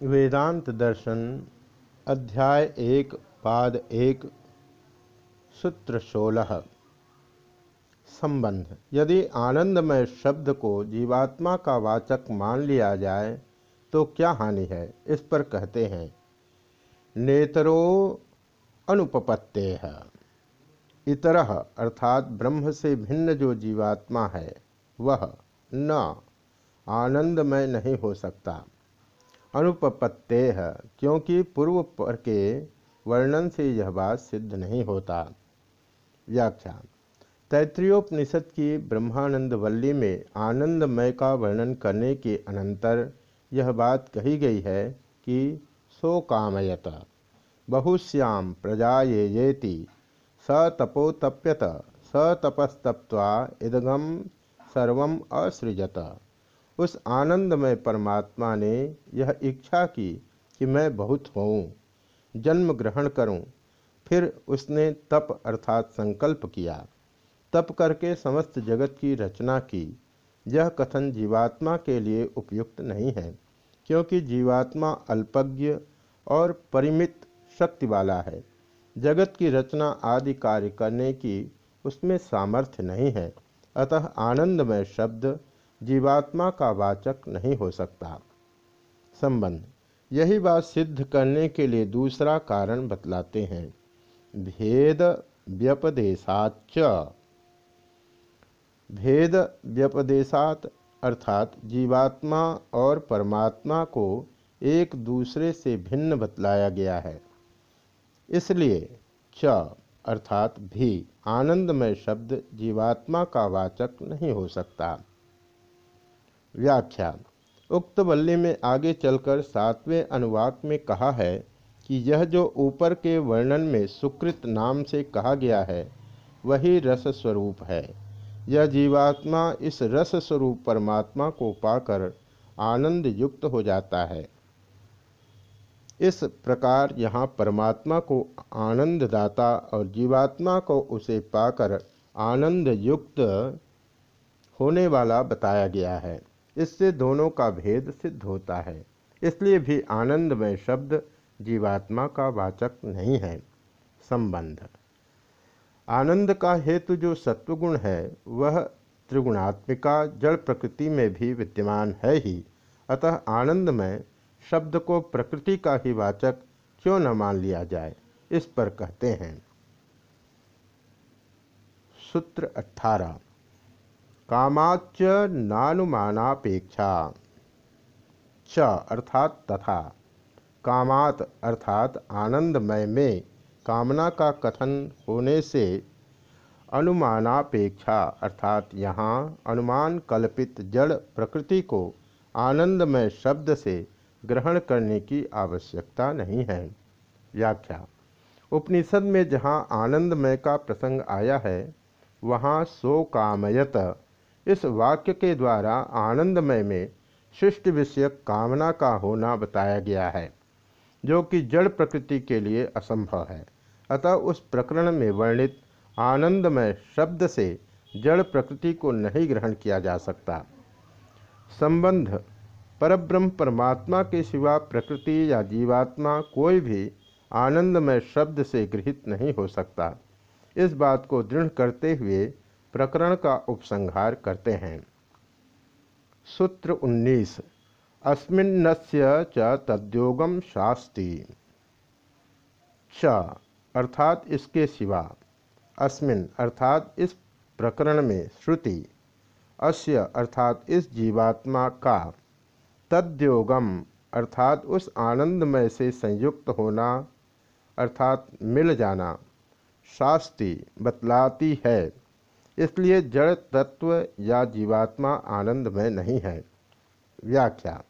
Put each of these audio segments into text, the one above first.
वेदांत दर्शन, अध्याय एक, पाद एक, सूत्र सोलह। संबंध। यदि आनंदमय शब्द को जीवात्मा का वाचक मान लिया जाए तो क्या हानि है? इस पर कहते हैं, नेतरो अनुपपत्ते है इतर अर्थात ब्रह्म से भिन्न जो जीवात्मा है, वह न आनंदमय नहीं हो सकता। अनुपपत्ते है क्योंकि पूर्व पर के वर्णन से यह बात सिद्ध नहीं होता। व्याख्या, तैत्रीयोपनिषद की ब्रह्मानंद वल्ली में आनंदमय का वर्णन करने के अनंतर यह बात कही गई है कि सो कामयत, बहुश्याम प्रजा ये येति स तपोतप्यत, स तपस्तप्वा इदगम सर्व असृजत। उस आनंदमय परमात्मा ने यह इच्छा की कि मैं बहुत होऊं, जन्म ग्रहण करूँ। फिर उसने तप अर्थात संकल्प किया। तप करके समस्त जगत की रचना की। यह कथन जीवात्मा के लिए उपयुक्त नहीं है, क्योंकि जीवात्मा अल्पज्ञ और परिमित शक्ति वाला है। जगत की रचना आदि कार्य करने की उसमें सामर्थ्य नहीं है। अतः आनंदमय शब्द जीवात्मा का वाचक नहीं हो सकता। संबंध। यही बात सिद्ध करने के लिए दूसरा कारण बतलाते हैं। भेद व्यपदेशाच भेद व्यपदेशात अर्थात जीवात्मा और परमात्मा को एक दूसरे से भिन्न बतलाया गया है। इसलिए च अर्थात भी आनंदमय शब्द जीवात्मा का वाचक नहीं हो सकता। व्याख्या उक्त वल्ली में आगे चलकर सातवें अनुवाक में कहा है कि यह जो ऊपर के वर्णन में सुकृत नाम से कहा गया है, वही रस स्वरूप है। यह जीवात्मा इस रस स्वरूप परमात्मा को पाकर आनंद युक्त हो जाता है। इस प्रकार यहाँ परमात्मा को आनंददाता और जीवात्मा को उसे पाकर आनंद युक्त होने वाला बताया गया है। इससे दोनों का भेद सिद्ध होता है। इसलिए भी आनंदमय शब्द जीवात्मा का वाचक नहीं है। संबंध। आनंद का हेतु जो सत्वगुण है, वह त्रिगुणात्मिका जड़ प्रकृति में भी विद्यमान है ही। अतः आनंदमय शब्द को प्रकृति का ही वाचक क्यों न मान लिया जाए, इस पर कहते हैं। सूत्र अठारह। कामाच नानुमानापेक्षा। च अर्थात तथा। कामात अर्थात आनंदमय में कामना का कथन होने से अनुमानापेक्षा, अर्थात यहाँ अनुमान कल्पित जड़ प्रकृति को आनंदमय शब्द से ग्रहण करने की आवश्यकता नहीं है। व्याख्या। उपनिषद में जहाँ आनंदमय का प्रसंग आया है, वहाँ सो कामयत इस वाक्य के द्वारा आनंदमय में शिष्ट विषयक कामना का होना बताया गया है, जो कि जड़ प्रकृति के लिए असंभव है। अतः उस प्रकरण में वर्णित आनंदमय शब्द से जड़ प्रकृति को नहीं ग्रहण किया जा सकता। संबंध, परब्रह्म परमात्मा के सिवा प्रकृति या जीवात्मा कोई भी आनंदमय शब्द से गृहित नहीं हो सकता। इस बात को दृढ़ करते हुए प्रकरण का उपसंहार करते हैं। सूत्र 19 अस्मिन्नस्य च तद्योगम शास्ति। च, अर्थात इसके सिवा। अस्मिन, अर्थात इस प्रकरण में श्रुति। अस्य, अर्थात इस जीवात्मा का। तद्योगम अर्थात उस आनंदमय से संयुक्त होना, अर्थात मिल जाना। शास्ति बतलाती है। इसलिए जड़, तत्व या जीवात्मा आनंद में नहीं है। व्याख्या।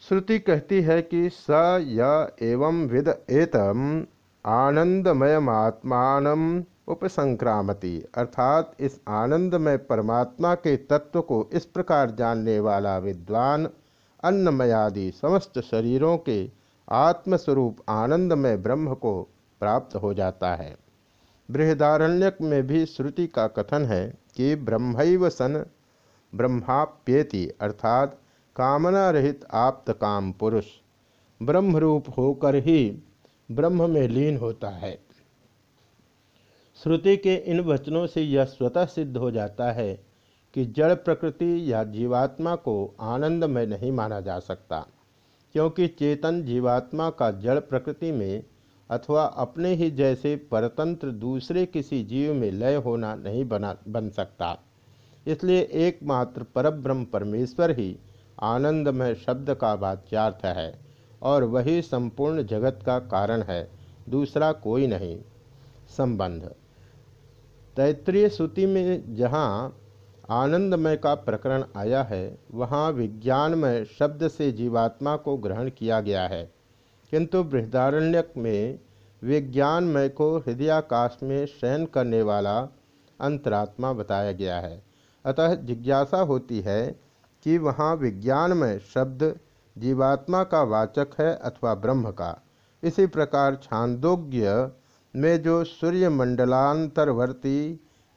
श्रुति कहती है कि स, य, एवं विद, एतम आनंदमयमात्मान उपसंक्रामति। अर्थात इस आनंदमय परमात्मा के तत्व को इस प्रकार जानने वाला विद्वान अन्नमयादि समस्त शरीरों के आत्मस्वरूप आनंदमय ब्रह्म को प्राप्त हो जाता है। बृहदारण्यक में भी श्रुति का कथन है कि ब्रह्म सन ब्रह्माप्येति, अर्थात कामना रहित आप्त काम पुरुष, ब्रह्मरूप होकर ही ब्रह्म में लीन होता है। श्रुति के इन वचनों से यह स्वतः सिद्ध हो जाता है कि जड़ प्रकृति या जीवात्मा को आनंदमय नहीं माना जा सकता, क्योंकि चेतन जीवात्मा का जड़ प्रकृति में अथवा अपने ही जैसे परतंत्र दूसरे किसी जीव में लय होना नहीं बना, बन सकता। इसलिए एकमात्र परब्रह्म परमेश्वर ही आनंदमय शब्द का वाच्यार्थ है और वही संपूर्ण जगत का कारण है, दूसरा कोई नहीं। संबंध। तैतृय श्रुति में जहाँ आनंदमय का प्रकरण आया है, वहाँ विज्ञानमय शब्द से जीवात्मा को ग्रहण किया गया है। किंतु बृहदारण्यक में विज्ञानमय को हृदयाकाश में शयन करने वाला अंतरात्मा बताया गया है। अतः जिज्ञासा होती है कि वहाँ विज्ञानमय शब्द जीवात्मा का वाचक है अथवा ब्रह्म का। इसी प्रकार छांदोग्य में जो सूर्यमंडलांतरवर्ती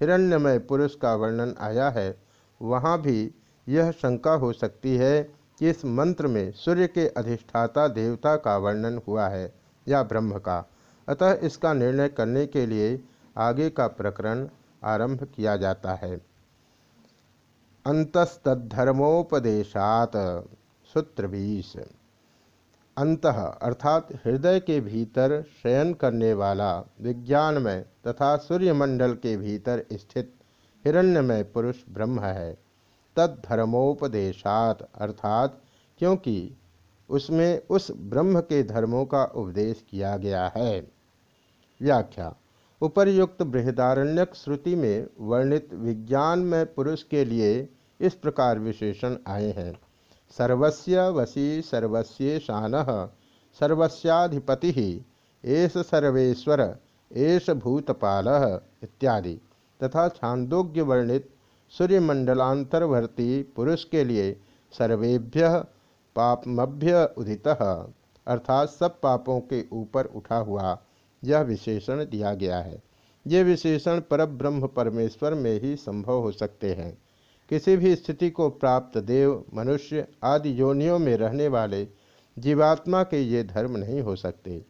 हिरण्यमय पुरुष का वर्णन आया है, वहाँ भी यह शंका हो सकती है इस मंत्र में सूर्य के अधिष्ठाता देवता का वर्णन हुआ है, या ब्रह्म का। अतः इसका निर्णय करने के लिए आगे का प्रकरण आरंभ किया जाता है। अंतस्तधर्मोपदेशात सूत्र बीस। अंत अर्थात हृदय के भीतर शयन करने वाला विज्ञानमय तथा सूर्यमंडल के भीतर स्थित हिरण्यमय पुरुष ब्रह्म है। तद्धर्मोपदेशात अर्थात क्योंकि उसमें उस ब्रह्म के धर्मों का उपदेश किया गया है। व्याख्या, उपर्युक्त बृहदारण्यक श्रुति में वर्णित विज्ञान में पुरुष के लिए इस प्रकार विशेषण आए हैं। सर्वस्य वशी सर्वस्येशान, सर्वस्याधिपति, एष सर्वेश्वर, एष भूतपाल इत्यादि, तथा छांदोग्य वर्णित सूर्यमंडलांतर्वर्ती पुरुष के लिए सर्वेभ्य पापमभ्य उदित, अर्थात सब पापों के ऊपर उठा हुआ यह विशेषण दिया गया है। ये विशेषण परब्रह्म परमेश्वर में ही संभव हो सकते हैं। किसी भी स्थिति को प्राप्त देव, मनुष्य आदि योनियों में रहने वाले जीवात्मा के ये धर्म नहीं हो सकते।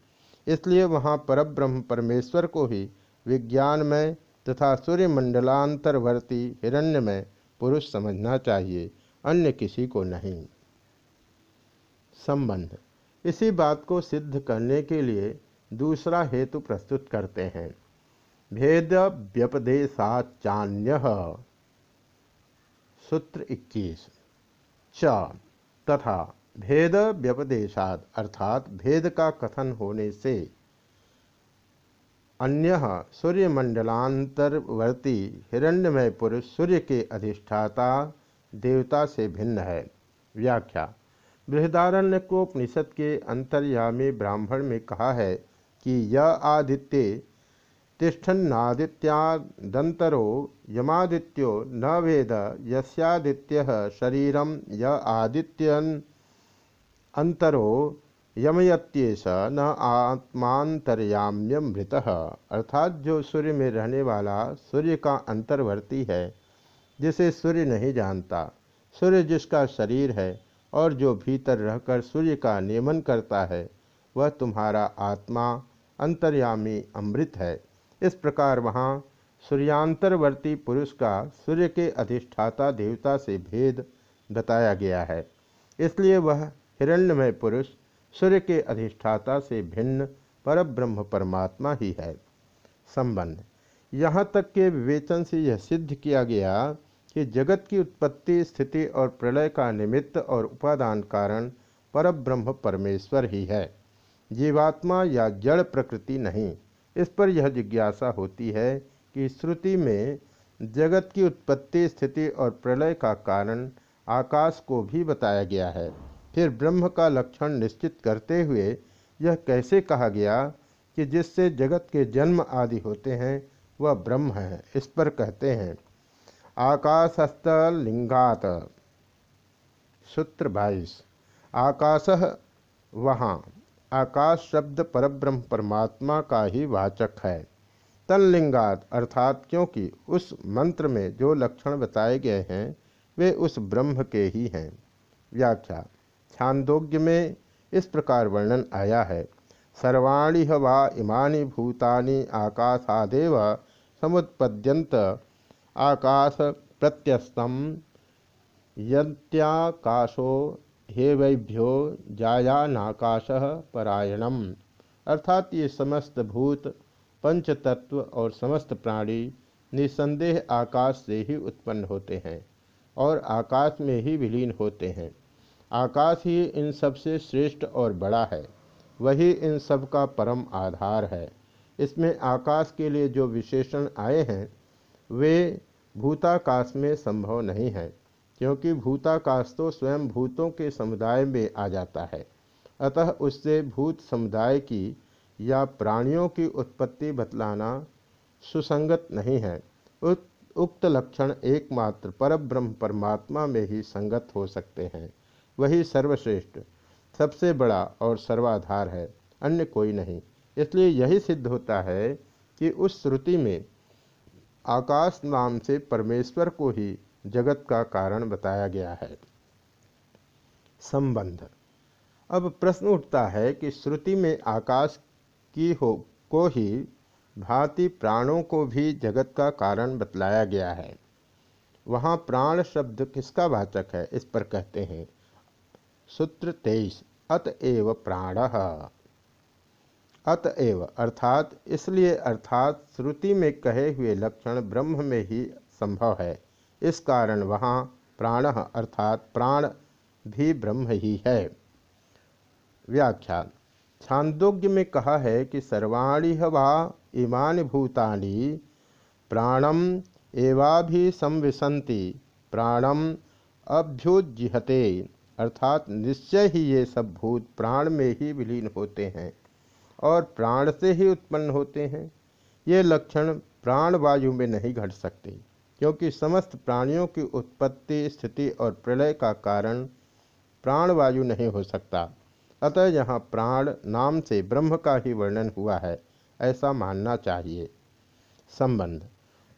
इसलिए वहाँ परब्रह्म परमेश्वर को ही विज्ञानमय तथा सूर्यमंडलांतरवर्ती हिरण्यमय पुरुष समझना चाहिए, अन्य किसी को नहीं। संबंध। इसी बात को सिद्ध करने के लिए दूसरा हेतु प्रस्तुत करते हैं। भेद व्यपदेशाचान्य सूत्र 21 च। तथा भेद व्यपदेशाद अर्थात भेद का कथन होने से अन्य सूर्यमंडलांतरवर्ती हिरण्यमय पुरुष सूर्य के अधिष्ठाता देवता से भिन्न है। व्याख्या। बृहदारण्य को उपनिषद के अंतर्यामी ब्राह्मण में कहा है कि यह आदित्य तिष्ठन्नादित्यादंतरो यमादित्यो न वेद यस्यादित्य शरीरम य आदित्यन अंतरो यमयत्येष न आत्मांतर्याम्यमृत अर्थात जो सूर्य में रहने वाला सूर्य का अंतर्वर्ती है, जिसे सूर्य नहीं जानता। सूर्य जिसका शरीर है और जो भीतर रहकर सूर्य का नियमन करता है, वह तुम्हारा आत्मा अंतर्यामी अमृत है। इस प्रकार वहाँ सूर्यांतरवर्ती पुरुष का सूर्य के अधिष्ठाता देवता से भेद बताया गया है। इसलिए वह हिरण्यमय पुरुष सूर्य के अधिष्ठाता से भिन्न परब्रह्म परमात्मा ही है। संबंध। यहाँ तक के विवेचन से यह सिद्ध किया गया कि जगत की उत्पत्ति, स्थिति और प्रलय का निमित्त और उपादान कारण परब्रह्म परमेश्वर ही है। जीवात्मा या जड़ प्रकृति नहीं। इस पर यह जिज्ञासा होती है कि श्रुति में जगत की उत्पत्ति, स्थिति और प्रलय का कारण आकाश को भी बताया गया है। फिर ब्रह्म का लक्षण निश्चित करते हुए यह कैसे कहा गया कि जिससे जगत के जन्म आदि होते हैं, वह ब्रह्म है? इस पर कहते हैं आकाशस्थ लिंगात सूत्र बाईस, आकाश वहाँ, आकाश शब्द परब्रह्म परमात्मा का ही वाचक है। तनलिंगात अर्थात क्योंकि उस मंत्र में जो लक्षण बताए गए हैं, वे उस ब्रह्म के ही हैं। व्याख्या छांदोग्य में इस प्रकार वर्णन आया है। सर्वाणी वा इमानी भूतानि आकाशादेव समुत्पद्यंत आकाश प्रत्यस्तम यत्याकाशो हेवैभ्यो जायानाकाश परायणम। अर्थात ये समस्त भूत, पंचतत्व और समस्त प्राणी निसंदेह आकाश से ही उत्पन्न होते हैं और आकाश में ही विलीन होते हैं। आकाश ही इन सबसे श्रेष्ठ और बड़ा है, वही इन सब का परम आधार है। इसमें आकाश के लिए जो विशेषण आए हैं, वे भूताकाश में संभव नहीं है, क्योंकि भूताकाश तो स्वयं भूतों के समुदाय में आ जाता है। अतः उससे भूत समुदाय की या प्राणियों की उत्पत्ति बतलाना सुसंगत नहीं है। उक्त लक्षण एकमात्र परब्रह्म परमात्मा में ही संगत हो सकते हैं। वही सर्वश्रेष्ठ, सबसे बड़ा और सर्वाधार है, अन्य कोई नहीं। इसलिए यही सिद्ध होता है कि उस श्रुति में आकाश नाम से परमेश्वर को ही जगत का कारण बताया गया है। संबंध। अब प्रश्न उठता है कि श्रुति में आकाश की हो, को ही भांति प्राणों को भी जगत का कारण बतलाया गया है। वहाँ प्राण शब्द किसका वाचक है, इस पर कहते हैं। सूत्र तेईस अतएव प्राण। अतएव अर्थात, इसलिए अर्थात श्रुति में कहे हुए लक्षण ब्रह्म में ही संभव है। इस कारण वहाँ प्राण, अर्थात प्राण भी ब्रह्म ही है। व्याख्या छांदोग्य में कहा है कि सर्वाणी वा इमानि भूतानि प्राणम एवाभि संविशंति प्राणम अभ्युजिहते अर्थात निश्चय ही ये सब भूत प्राण में ही विलीन होते हैं और प्राण से ही उत्पन्न होते हैं। ये लक्षण प्राण वायु में नहीं घट सकते, क्योंकि समस्त प्राणियों की उत्पत्ति, स्थिति और प्रलय का कारण प्राण वायु नहीं हो सकता। अतः यहाँ प्राण नाम से ब्रह्म का ही वर्णन हुआ है, ऐसा मानना चाहिए। संबंध।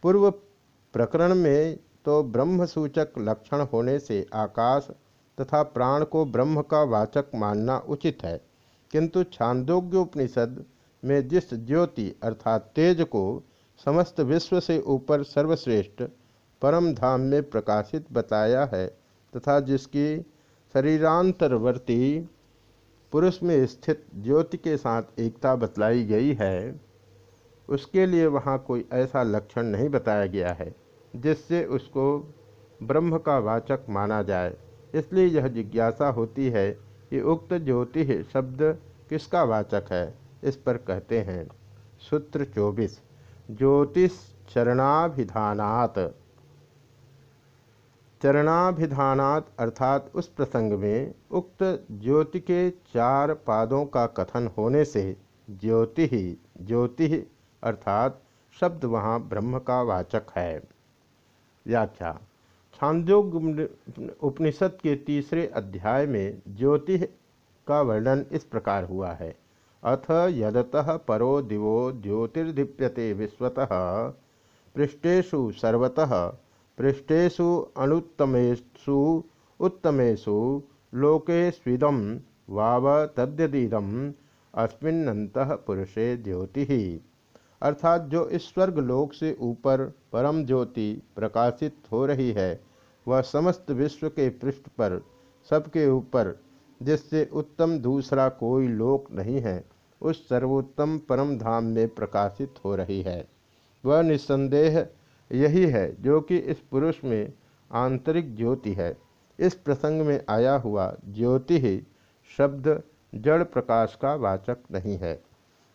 पूर्व प्रकरण में तो ब्रह्म सूचक लक्षण होने से आकाश तथा प्राण को ब्रह्म का वाचक मानना उचित है। किंतु छांदोग्योपनिषद में जिस ज्योति अर्थात तेज को समस्त विश्व से ऊपर सर्वश्रेष्ठ, परम धाम में प्रकाशित बताया है तथा जिसकी शरीरांतरवर्ती पुरुष में स्थित ज्योति के साथ एकता बतलाई गई है, उसके लिए वहाँ कोई ऐसा लक्षण नहीं बताया गया है जिससे उसको ब्रह्म का वाचक माना जाए। इसलिए यह जिज्ञासा होती है कि उक्त ज्योति शब्द किसका वाचक है? इस पर कहते हैं, सूत्र चौबीस, ज्योतिष चरणाभिधानात। चरणाभिधानात अर्थात उस प्रसंग में उक्त ज्योति के चार पादों का कथन होने से ज्योति ही ज्योति अर्थात शब्द वहाँ ब्रह्म का वाचक है। व्याख्या छांदोग उपनिषद के तीसरे अध्याय में ज्योति का वर्णन इस प्रकार हुआ है। अथ यदतः परो दिवो ज्योतिर्दीप्यते विश्वतः पृष्ठेशु सर्वतः पृष्ठेशु अनुत्तमेषु उत्तमेषु लोके स्विदम वाव तद्यदीदम अस्मिन्नत पुरुषे ज्योति। अर्थात जो इस स्वर्ग लोक से ऊपर परम ज्योति प्रकाशित हो रही है वह समस्त विश्व के पृष्ठ पर, सबके ऊपर, जिससे उत्तम दूसरा कोई लोक नहीं है, उस सर्वोत्तम परम धाम में प्रकाशित हो रही है। वह निस्संदेह यही है जो कि इस पुरुष में आंतरिक ज्योति है। इस प्रसंग में आया हुआ ज्योति ही शब्द जड़ प्रकाश का वाचक नहीं है।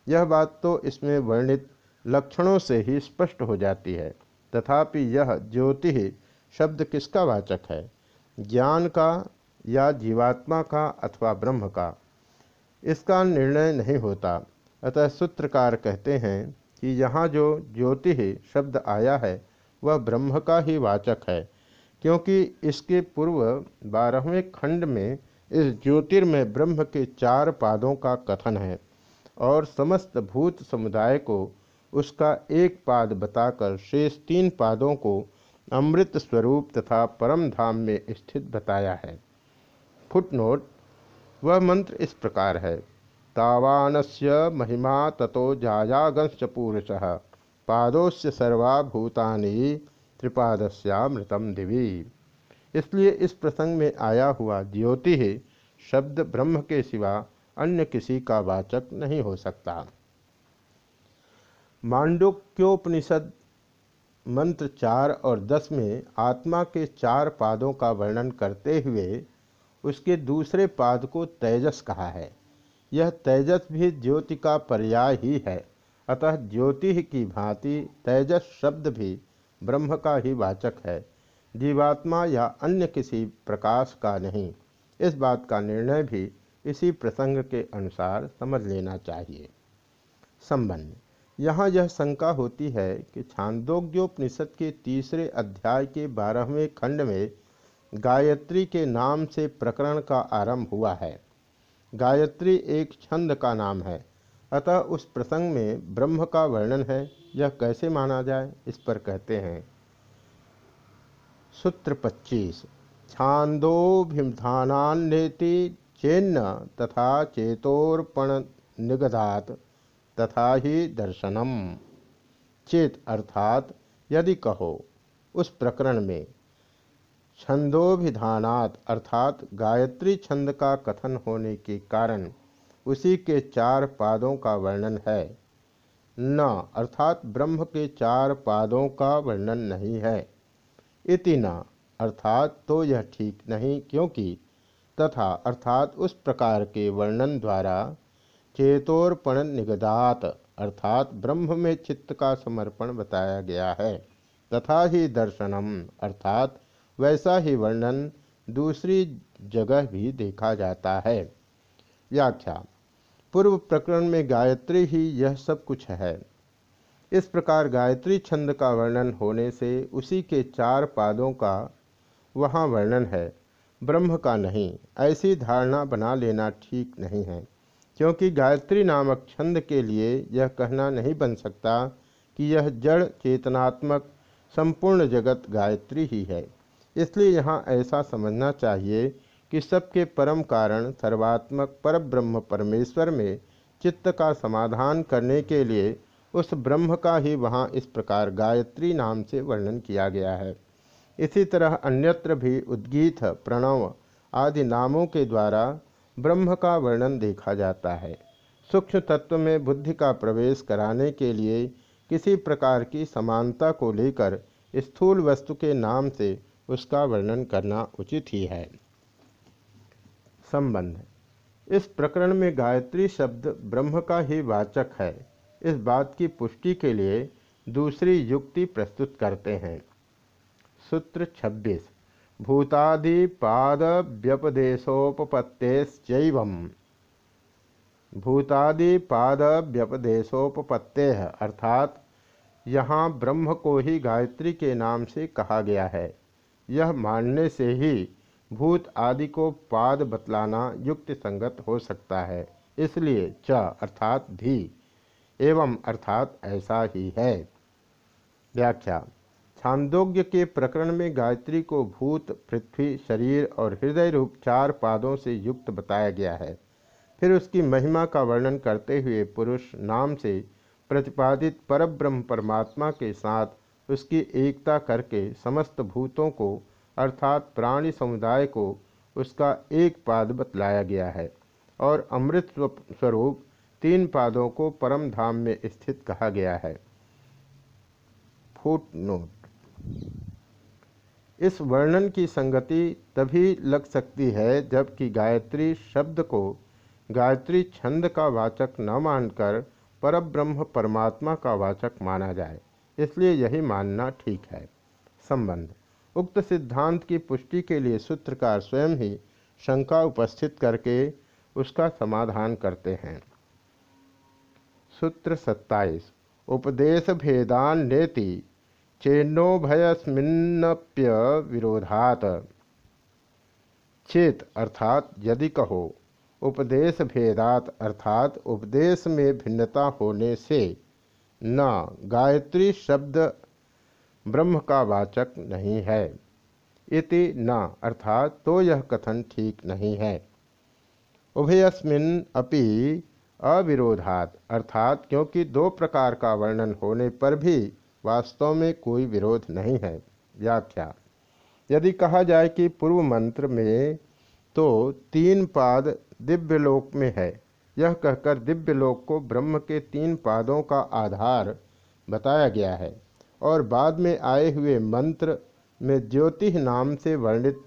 यह बात तो इसमें वर्णित लक्षणों से ही स्पष्ट हो जाती है। तथापि यह ज्योति शब्द किसका वाचक है? ज्ञान का या जीवात्मा का अथवा ब्रह्म का? इसका निर्णय नहीं होता। अतः सूत्रकार कहते हैं कि यहाँ जो ज्योति शब्द आया है, वह ब्रह्म का ही वाचक है, क्योंकि इसके पूर्व बारहवें खंड में इस ज्योतिर्मय ब्रह्म के चार पादों का कथन है और समस्त भूत समुदाय को उसका एक पाद बताकर शेष तीन पादों को अमृत स्वरूप तथा परम धाम में स्थित बताया है। फुटनोट, वह मंत्र इस प्रकार है। तावानस्य महिमा ततो जायागंश पुरुष, पादोस्य सर्वाभूतानि त्रिपादस्यामृतम दिवी। इसलिए इस प्रसंग में आया हुआ ज्योति ही शब्द ब्रह्म के सिवा अन्य किसी का वाचक नहीं हो सकता। मांडुक्योपनिषद मंत्र चार और दस में आत्मा के चार पादों का वर्णन करते हुए उसके दूसरे पाद को तेजस कहा है। यह तेजस भी ज्योति का पर्याय ही है। अतः ज्योति की भांति तेजस शब्द भी ब्रह्म का ही वाचक है। जीवात्मा या अन्य किसी प्रकाश का नहीं। इस बात का निर्णय भी इसी प्रसंग के अनुसार समझ लेना चाहिए। संबंध। यहाँ यह शंका होती है कि छांदोग्योपनिषद के तीसरे अध्याय के बारहवें खंड में गायत्री के नाम से प्रकरण का आरंभ हुआ है। गायत्री एक छंद का नाम है। अतः उस प्रसंग में ब्रह्म का वर्णन है। यह कैसे माना जाए, इस पर कहते हैं। सूत्र पच्चीस। छांदोभिधानान्नेति चेन्न तथा चेतोर्पण निगधात तथा ही दर्शनम। चेत अर्थात यदि कहो, उस प्रकरण में छंदोभिधानात अर्थात गायत्री छंद का कथन होने के कारण उसी के चार पादों का वर्णन है। न अर्थात ब्रह्म के चार पादों का वर्णन नहीं है। इति न अर्थात तो यह ठीक नहीं, क्योंकि तथा अर्थात उस प्रकार के वर्णन द्वारा चेतोर्पण निगदात अर्थात ब्रह्म में चित्त का समर्पण बताया गया है। तथा ही दर्शनम, अर्थात वैसा ही वर्णन दूसरी जगह भी देखा जाता है। व्याख्या, पूर्व प्रकरण में गायत्री ही यह सब कुछ है। इस प्रकार गायत्री छंद का वर्णन होने से उसी के चार पादों का वहाँ वर्णन है। ब्रह्म का नहीं, ऐसी धारणा बना लेना ठीक नहीं है। क्योंकि गायत्री नामक छंद के लिए यह कहना नहीं बन सकता कि यह जड़ चेतनात्मक संपूर्ण जगत गायत्री ही है। इसलिए यहाँ ऐसा समझना चाहिए कि सबके परम कारण सर्वात्मक परब्रह्म परमेश्वर में चित्त का समाधान करने के लिए उस ब्रह्म का ही वहाँ इस प्रकार गायत्री नाम से वर्णन किया गया है। इसी तरह अन्यत्र भी उद्गीत, प्रणव आदि नामों के द्वारा ब्रह्म का वर्णन देखा जाता है। सूक्ष्म तत्व में बुद्धि का प्रवेश कराने के लिए किसी प्रकार की समानता को लेकर स्थूल वस्तु के नाम से उसका वर्णन करना उचित ही है। संबंध। इस प्रकरण में गायत्री शब्द ब्रह्म का ही वाचक है। इस बात की पुष्टि के लिए दूसरी युक्ति प्रस्तुत करते हैं। सूत्र 26 भूतादिपादव्यपदेशोपपत्तेश्चैव भूतादिपादव्यपदेशोपपत्ते अर्थात, यहाँ ब्रह्म को ही गायत्री के नाम से कहा गया है। यह मानने से ही भूत आदि को पाद बतलाना युक्त संगत हो सकता है। इसलिए च अर्थात भी एवं अर्थात ऐसा ही है। व्याख्या। छांदोग्य के प्रकरण में गायत्री को भूत, पृथ्वी, शरीर और हृदय रूप चार पादों से युक्त बताया गया है। फिर उसकी महिमा का वर्णन करते हुए पुरुष नाम से प्रतिपादित परब्रह्म परमात्मा के साथ उसकी एकता करके समस्त भूतों को, अर्थात प्राणी समुदाय को, उसका एक पाद बतलाया गया है और अमृत स्वरूप तीन पादों को परम धाम में स्थित कहा गया है। फुट नोट इस वर्णन की संगति तभी लग सकती है जबकि गायत्री शब्द को गायत्री छंद का वाचक न मानकर परब्रह्म परमात्मा का वाचक माना जाए। इसलिए यही मानना ठीक है। संबंध। उक्त सिद्धांत की पुष्टि के लिए सूत्रकार स्वयं ही शंका उपस्थित करके उसका समाधान करते हैं। सूत्र सत्ताईस। उपदेश भेदान नेति चेन्नोभयस्मिन्नप्य विरोधात। चेत अर्थात यदि कहो उपदेश भेदात अर्थात उपदेश में भिन्नता होने से न गायत्री शब्द ब्रह्म का वाचक नहीं है। इति न अर्थात तो यह कथन ठीक नहीं है। उभयस्मिन अपि अविरोधात अर्थात क्योंकि दो प्रकार का वर्णन होने पर भी वास्तव में कोई विरोध नहीं है। व्याख्या। यदि कहा जाए कि पूर्व मंत्र में तो तीन पाद दिव्यलोक में है। यह कहकर दिव्यलोक को ब्रह्म के तीन पादों का आधार बताया गया है और बाद में आए हुए मंत्र में ज्योति नाम से वर्णित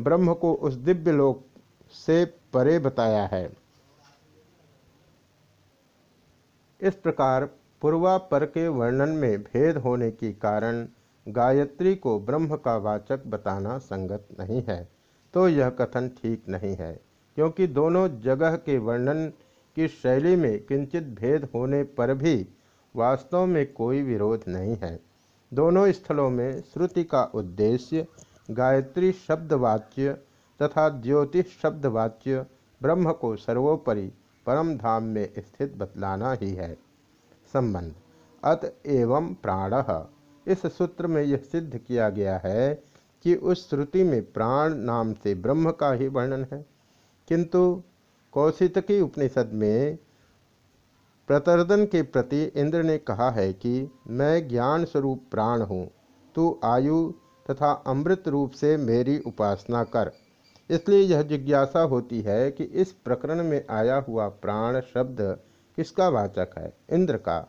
ब्रह्म को उस दिव्यलोक से परे बताया है। इस प्रकार पूर्वापर के वर्णन में भेद होने के कारण गायत्री को ब्रह्म का वाचक बताना संगत नहीं है। तो यह कथन ठीक नहीं है, क्योंकि दोनों जगह के वर्णन की शैली में किंचित भेद होने पर भी वास्तव में कोई विरोध नहीं है। दोनों स्थलों में श्रुति का उद्देश्य, गायत्री शब्दवाच्य तथा ज्योतिष शब्दवाच्य ब्रह्म को सर्वोपरि परम धाम में स्थित बतलाना ही है। संबंध। अत एवं प्राण। इस सूत्र में यह सिद्ध किया गया है कि उस श्रुति में प्राण नाम से ब्रह्म का ही वर्णन है। किंतु कौशितकी उपनिषद में प्रतर्दन के प्रति इंद्र ने कहा है कि मैं ज्ञान स्वरूप प्राण हूँ, तू आयु तथा अमृत रूप से मेरी उपासना कर। इसलिए यह जिज्ञासा होती है कि इस प्रकरण में आया हुआ प्राण शब्द किसका वाचक है? इंद्र का,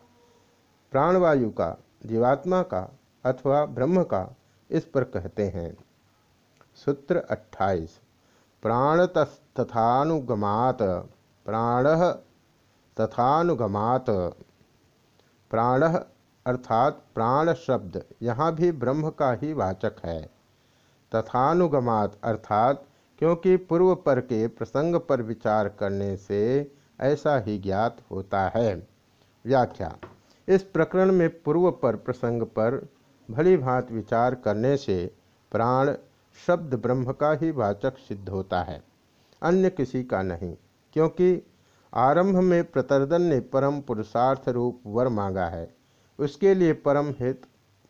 प्राणवायु का, जीवात्मा का अथवा ब्रह्म का? इस पर कहते हैं। सूत्र 28 प्राणतस्थानुगमात, प्राण तथानुगमात। प्राण अर्थात प्राण शब्द, यहाँ भी ब्रह्म का ही वाचक है। तथानुगमात अर्थात क्योंकि पूर्व पर के प्रसंग पर विचार करने से ऐसा ही ज्ञात होता है। व्याख्या। इस प्रकरण में पूर्व पर प्रसंग पर भली भांत विचार करने से प्राण शब्द ब्रह्म का ही वाचक सिद्ध होता है। अन्य किसी का नहीं, क्योंकि आरंभ में प्रतर्दन ने परम पुरुषार्थ रूप वर मांगा है। उसके लिए परम हित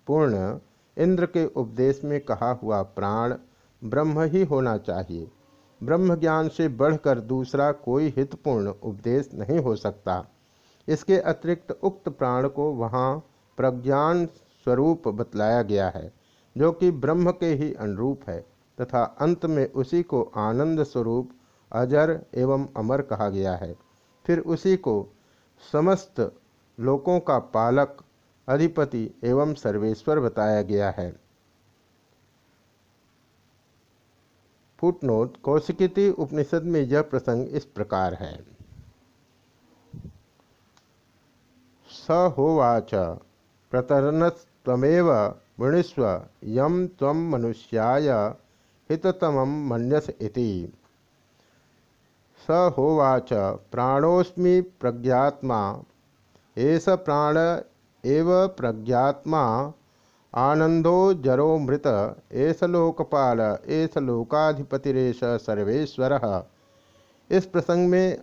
पूर्ण इंद्र के उपदेश में कहा हुआ प्राण ब्रह्म ही होना चाहिए। ब्रह्म ज्ञान से बढ़कर दूसरा कोई हितपूर्ण उपदेश नहीं हो सकता। इसके अतिरिक्त उक्त प्राण को वहाँ प्रज्ञान स्वरूप बतलाया गया है, जो कि ब्रह्म के ही अनुरूप है, तथा अंत में उसी को आनंद स्वरूप, अजर एवं अमर कहा गया है। फिर उसी को समस्त लोकों का पालक, अधिपति एवं सर्वेश्वर बताया गया है। फुटनोट कौशिकी उपनिषद में यह प्रसंग इस प्रकार है। स होवाच प्रतरनस्वेव वृणीस्व यम तम मनुष्याय, हिततम मनस इति। स होवाच प्राणोस्मि प्रज्ञात्मा, एष प्राण एव प्रज्ञात्मा आनंदो जरो मृत एस लोकपाल एस लोकाधिपतिरेश सर्वेश्वर। इस प्रसंग में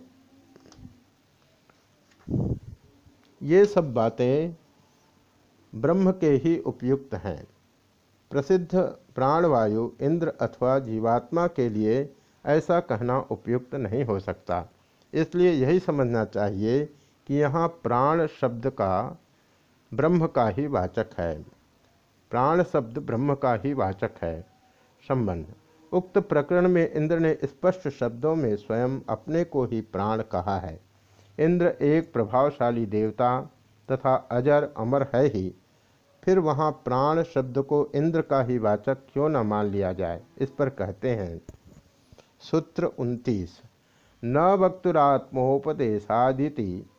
ये सब बातें ब्रह्म के ही उपयुक्त हैं। प्रसिद्ध प्राणवायु इंद्र अथवा जीवात्मा के लिए ऐसा कहना उपयुक्त नहीं हो सकता। इसलिए यही समझना चाहिए कि यहाँ प्राण शब्द का ब्रह्म का ही वाचक है। प्राण शब्द ब्रह्म का ही वाचक है। संबंध। उक्त प्रकरण में इंद्र ने स्पष्ट शब्दों में स्वयं अपने को ही प्राण कहा है। इंद्र एक प्रभावशाली देवता तथा अजर अमर है ही। फिर वहाँ प्राण शब्द को इंद्र का ही वाचक क्यों न मान लिया जाए? इस पर कहते हैं। सूत्र उनतीस। न वक्तुरात्मोपदेशादिति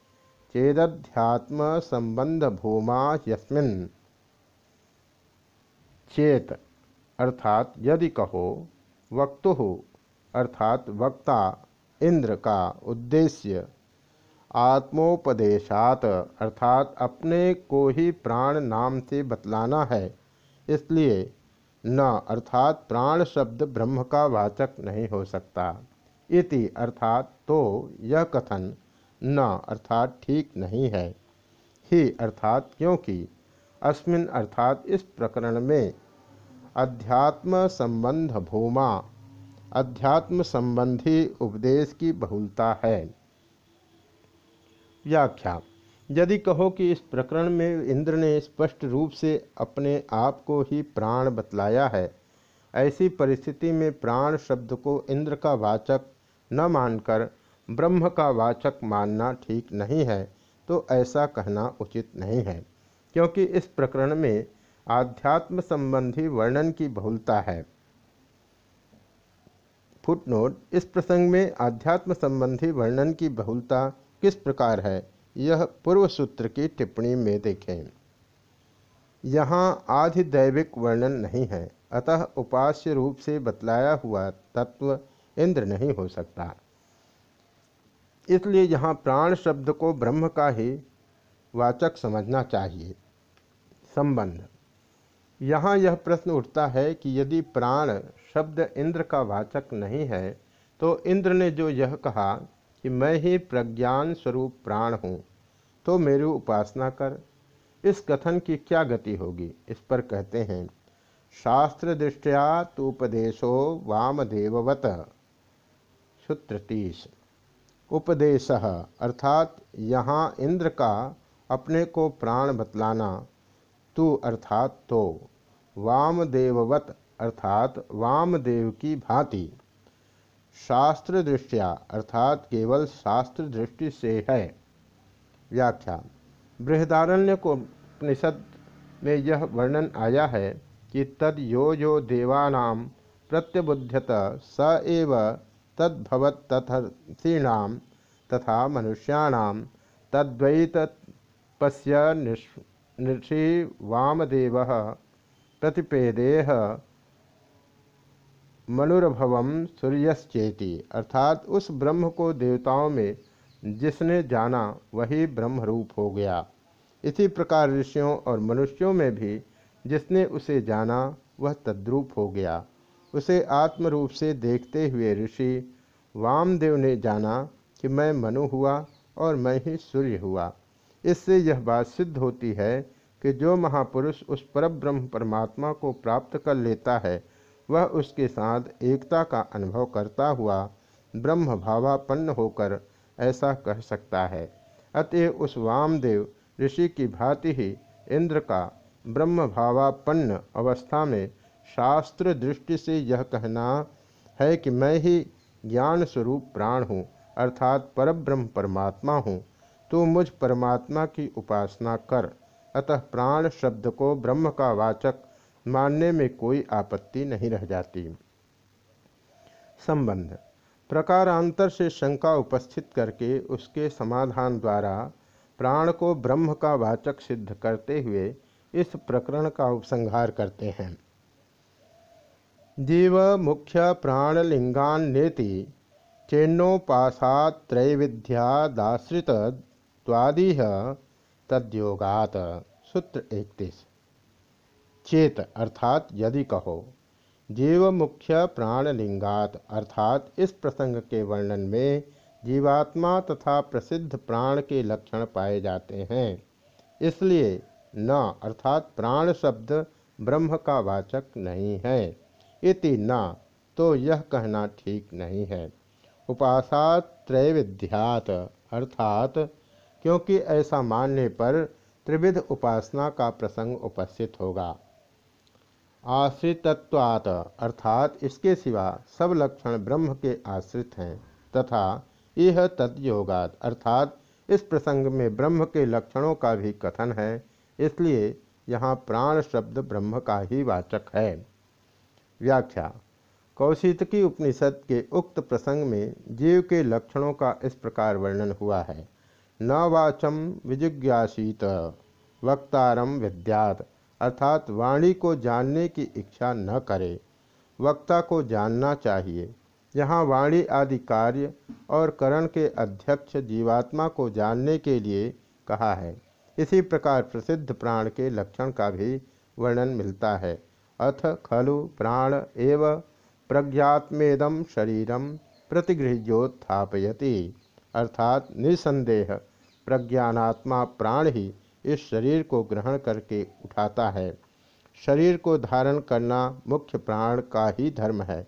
चेदध्यात्म संबंध भूमा यस्मिन। चेत, अर्थात यदि कहो, वक्तु, अर्थात वक्ता, इंद्र का उद्देश्य। आत्मोपदेशात, अर्थात अपने को ही प्राण नाम से बतलाना है। इसलिए, न, अर्थात प्राण शब्द ब्रह्म का वाचक नहीं हो सकता। इति, अर्थात तो यह कथन, न, अर्थात ठीक नहीं है। ही, अर्थात क्योंकि अस्मिन अर्थात इस प्रकरण में अध्यात्म संबंध भूमा, अध्यात्म संबंधी उपदेश की बहुलता है। व्याख्या, यदि कहो कि इस प्रकरण में इंद्र ने स्पष्ट रूप से अपने आप को ही प्राण बतलाया है, ऐसी परिस्थिति में प्राण शब्द को इंद्र का वाचक न मानकर ब्रह्म का वाचक मानना ठीक नहीं है तो ऐसा कहना उचित नहीं है। क्योंकि इस प्रकरण में आध्यात्म संबंधी वर्णन की बहुलता है। फुटनोट, इस प्रसंग में आध्यात्म संबंधी वर्णन की बहुलता किस प्रकार है, यह पूर्व सूत्र की टिप्पणी में देखें। यहाँ आधिदैविक वर्णन नहीं है, अतः उपास्य रूप से बतलाया हुआ तत्व इंद्र नहीं हो सकता। इसलिए यहाँ प्राण शब्द को ब्रह्म का ही वाचक समझना चाहिए। संबंध। यहाँ यह प्रश्न उठता है कि यदि प्राण शब्द इंद्र का वाचक नहीं है तो इंद्र ने जो यह कहा कि मैं ही प्रज्ञान स्वरूप प्राण हूँ तो मेरी उपासना कर। इस कथन की क्या गति होगी? इस पर कहते हैं, शास्त्र दृष्टिया तोपदेशो वामदेववत। सूत्र तीस। उपदेश अर्थात यहाँ इंद्र का अपने को प्राण बतलाना, तू अर्थात तो। वामदेववत अर्थात वामदेव की भांति। शास्त्र दृष्टिया अर्थात केवल शास्त्र दृष्टि से है। व्याख्या। बृहदारण्य को उपनिषद में यह वर्णन आया है कि तद यो यो देवानाम प्रत्यबुध्यत स एव तद्भवत तथा मनुष्याणाम तद्वैत पश्य नृषि वामदेव प्रतिपेदेह मनुरभव सूर्यश्चेति। अर्थात उस ब्रह्म को देवताओं में जिसने जाना, वही ब्रह्म रूप हो गया। इसी प्रकार ऋषियों और मनुष्यों में भी जिसने उसे जाना, वह तद्रूप हो गया। उसे आत्म रूप से देखते हुए ऋषि, वामदेव ने जाना कि मैं मनु हुआ और मैं ही सूर्य हुआ। इससे यह बात सिद्ध होती है कि जो महापुरुष उस परब्रह्म परमात्मा को प्राप्त कर लेता है, वह उसके साथ एकता का अनुभव करता हुआ ब्रह्म भावापन्न होकर ऐसा कह सकता है। अतएव उस वामदेव ऋषि की भांति ही इंद्र का ब्रह्म भावापन्न अवस्था में शास्त्र दृष्टि से यह कहना है कि मैं ही ज्ञान स्वरूप प्राण हूँ, अर्थात परब्रह्म परमात्मा हूँ। तो मुझ परमात्मा की उपासना कर। अतः प्राण शब्द को ब्रह्म का वाचक मानने में कोई आपत्ति नहीं रह जाती। संबंध। प्रकारांतर से शंका उपस्थित करके उसके समाधान द्वारा प्राण को ब्रह्म का वाचक सिद्ध करते हुए इस प्रकरण का उपसंहार करते हैं। जीव मुख्य प्राणलिंगान नेति चेन्नोपासात्रैविध्यादाश्रित द्वादि तद्योगात सूत्र इकतीस चेत अर्थात यदि कहो जीव मुख्य प्राणलिंगात अर्थात इस प्रसंग के वर्णन में जीवात्मा तथा प्रसिद्ध प्राण के लक्षण पाए जाते हैं। इसलिए न अर्थात प्राण शब्द ब्रह्म का वाचक नहीं है। इति न तो यह कहना ठीक नहीं है। उपासात त्रैविध्यात अर्थात क्योंकि ऐसा मानने पर त्रिविध उपासना का प्रसंग उपस्थित होगा। आश्रितत्वात्, अर्थात इसके सिवा सब लक्षण ब्रह्म के आश्रित हैं, तथा यह तत्योगात अर्थात इस प्रसंग में ब्रह्म के लक्षणों का भी कथन है, इसलिए यहाँ प्राण शब्द ब्रह्म का ही वाचक है। व्याख्या कौशितकी उपनिषद के उक्त प्रसंग में जीव के लक्षणों का इस प्रकार वर्णन हुआ है। न वाचम विजिज्ञासीत वक्तारम विद्यात। अर्थात वाणी को जानने की इच्छा न करे, वक्ता को जानना चाहिए। यहाँ वाणी आदि कार्य और करण के अध्यक्ष जीवात्मा को जानने के लिए कहा है। इसी प्रकार प्रसिद्ध प्राण के लक्षण का भी वर्णन मिलता है। अथ खलु, प्राण एव प्रज्ञात्मेदम शरीरम प्रतिगृह्योत्थापयति। अर्थात निसंदेह। प्रज्ञानात्मा प्राण ही इस शरीर को ग्रहण करके उठाता है। शरीर को धारण करना मुख्य प्राण का ही धर्म है।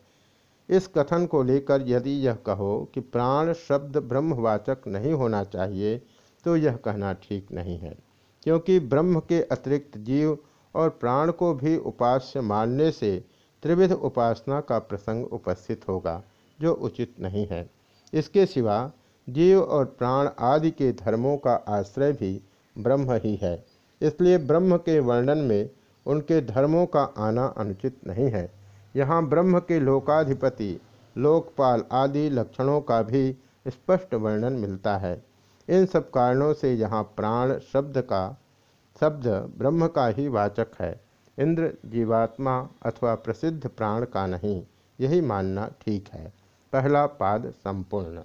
इस कथन को लेकर यदि यह कहो कि प्राण शब्द ब्रह्मवाचक नहीं होना चाहिए तो यह कहना ठीक नहीं है, क्योंकि ब्रह्म के अतिरिक्त जीव और प्राण को भी उपास्य मानने से त्रिविध उपासना का प्रसंग उपस्थित होगा, जो उचित नहीं है। इसके सिवा जीव और प्राण आदि के धर्मों का आश्रय भी ब्रह्म ही है। इसलिए ब्रह्म के वर्णन में उनके धर्मों का आना अनुचित नहीं है। यहाँ ब्रह्म के लोकाधिपति, लोकपाल आदि लक्षणों का भी स्पष्ट वर्णन मिलता है। इन सब कारणों से यहाँ प्राण शब्द का शब्द ब्रह्म का ही वाचक है। इंद्र जीवात्मा अथवा प्रसिद्ध प्राण का नहीं, यही मानना ठीक है। पहला पाद संपूर्ण।